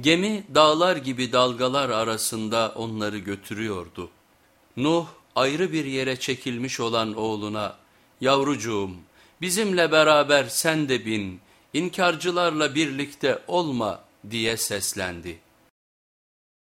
Gemi dağlar gibi dalgalar arasında onları götürüyordu. Nuh ayrı bir yere çekilmiş olan oğluna yavrucuğum bizimle beraber sen de bin inkarcılarla birlikte olma diye seslendi.